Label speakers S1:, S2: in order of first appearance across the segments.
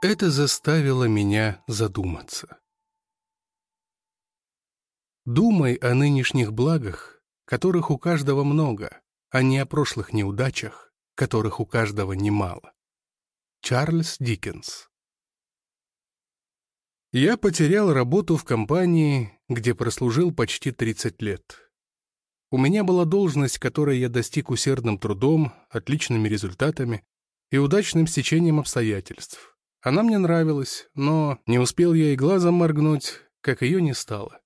S1: Это заставило меня задуматься. Думай о нынешних благах, которых у каждого много, а не о прошлых неудачах, которых у каждого немало. Чарльз Диккенс Я потерял работу в компании, где прослужил почти 30 лет. У меня была должность, которой я достиг усердным трудом, отличными результатами и удачным стечением обстоятельств. Она мне нравилась, но не успел я и глазом моргнуть, как ее не стало.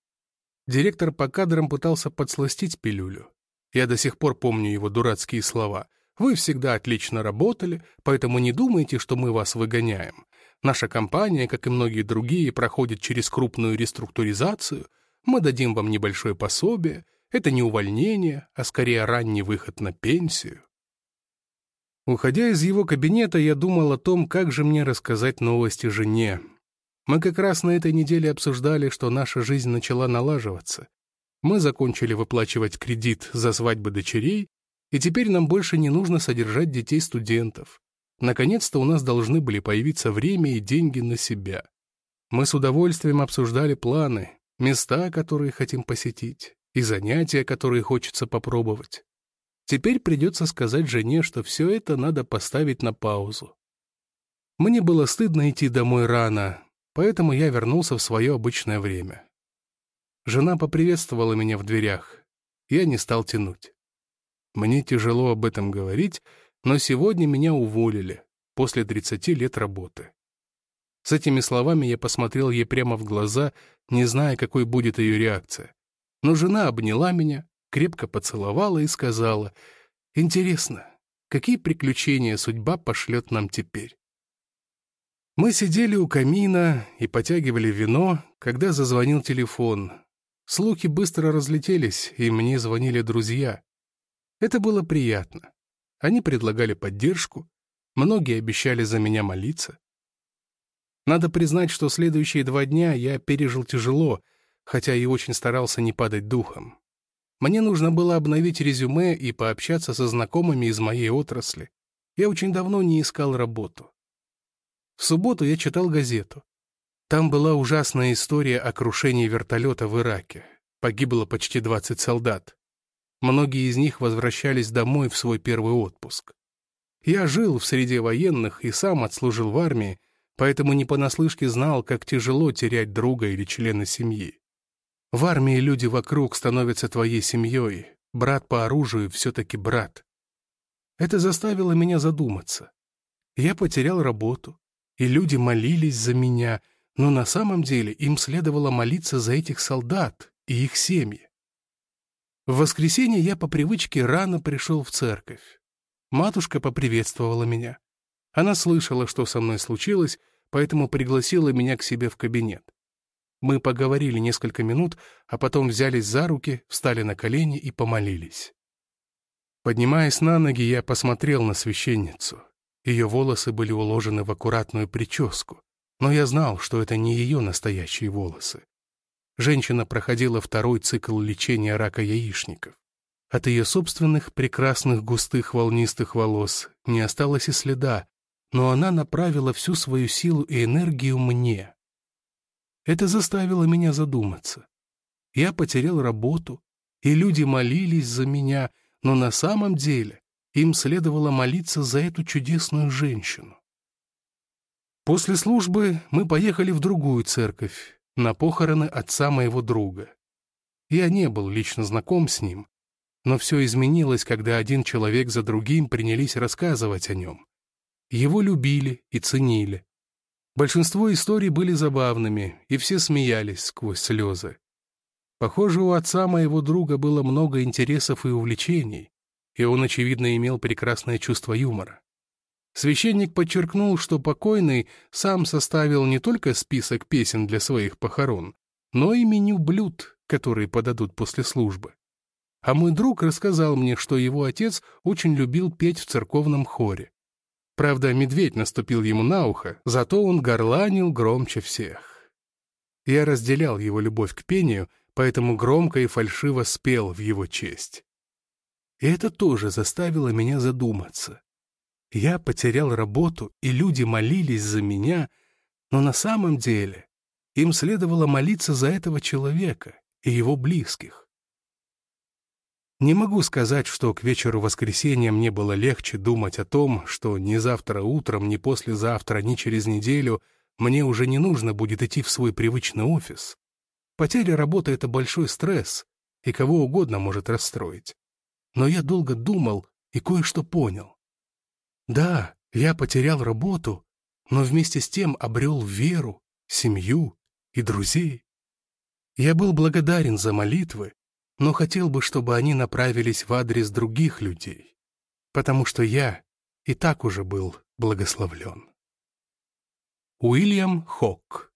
S1: Директор по кадрам пытался подсластить пилюлю. Я до сих пор помню его дурацкие слова. «Вы всегда отлично работали, поэтому не думайте, что мы вас выгоняем. Наша компания, как и многие другие, проходит через крупную реструктуризацию. Мы дадим вам небольшое пособие. Это не увольнение, а скорее ранний выход на пенсию». Уходя из его кабинета, я думал о том, как же мне рассказать новости жене. Мы как раз на этой неделе обсуждали, что наша жизнь начала налаживаться. Мы закончили выплачивать кредит за свадьбы дочерей, и теперь нам больше не нужно содержать детей студентов. Наконец-то у нас должны были появиться время и деньги на себя. Мы с удовольствием обсуждали планы, места, которые хотим посетить, и занятия, которые хочется попробовать. Теперь придется сказать жене, что все это надо поставить на паузу. Мне было стыдно идти домой рано, поэтому я вернулся в свое обычное время. Жена поприветствовала меня в дверях. Я не стал тянуть. Мне тяжело об этом говорить, но сегодня меня уволили после 30 лет работы. С этими словами я посмотрел ей прямо в глаза, не зная, какой будет ее реакция. Но жена обняла меня, крепко поцеловала и сказала, «Интересно, какие приключения судьба пошлет нам теперь?» Мы сидели у камина и потягивали вино, когда зазвонил телефон. Слухи быстро разлетелись, и мне звонили друзья. Это было приятно. Они предлагали поддержку, многие обещали за меня молиться. Надо признать, что следующие два дня я пережил тяжело, хотя и очень старался не падать духом. Мне нужно было обновить резюме и пообщаться со знакомыми из моей отрасли. Я очень давно не искал работу. В субботу я читал газету. Там была ужасная история о крушении вертолета в Ираке. Погибло почти 20 солдат. Многие из них возвращались домой в свой первый отпуск. Я жил в среде военных и сам отслужил в армии, поэтому не понаслышке знал, как тяжело терять друга или члена семьи. В армии люди вокруг становятся твоей семьей, брат по оружию все-таки брат. Это заставило меня задуматься. Я потерял работу, и люди молились за меня, но на самом деле им следовало молиться за этих солдат и их семьи. В воскресенье я по привычке рано пришел в церковь. Матушка поприветствовала меня. Она слышала, что со мной случилось, поэтому пригласила меня к себе в кабинет. Мы поговорили несколько минут, а потом взялись за руки, встали на колени и помолились. Поднимаясь на ноги, я посмотрел на священницу. Ее волосы были уложены в аккуратную прическу, но я знал, что это не ее настоящие волосы. Женщина проходила второй цикл лечения рака яичников. От ее собственных прекрасных густых волнистых волос не осталось и следа, но она направила всю свою силу и энергию мне, это заставило меня задуматься. Я потерял работу, и люди молились за меня, но на самом деле им следовало молиться за эту чудесную женщину. После службы мы поехали в другую церковь, на похороны отца моего друга. Я не был лично знаком с ним, но все изменилось, когда один человек за другим принялись рассказывать о нем. Его любили и ценили. Большинство историй были забавными, и все смеялись сквозь слезы. Похоже, у отца моего друга было много интересов и увлечений, и он, очевидно, имел прекрасное чувство юмора. Священник подчеркнул, что покойный сам составил не только список песен для своих похорон, но и меню блюд, которые подадут после службы. А мой друг рассказал мне, что его отец очень любил петь в церковном хоре. Правда, медведь наступил ему на ухо, зато он горланил громче всех. Я разделял его любовь к пению, поэтому громко и фальшиво спел в его честь. И это тоже заставило меня задуматься. Я потерял работу, и люди молились за меня, Но на самом деле им следовало молиться за этого человека и его близких. Не могу сказать, что к вечеру воскресенья мне было легче думать о том, что ни завтра утром, ни послезавтра, ни через неделю мне уже не нужно будет идти в свой привычный офис. Потеря работы — это большой стресс, и кого угодно может расстроить. Но я долго думал и кое-что понял. Да, я потерял работу, но вместе с тем обрел веру, семью и друзей. Я был благодарен за молитвы, но хотел бы, чтобы они направились в адрес других людей, потому что я и так уже был благословлен. Уильям Хок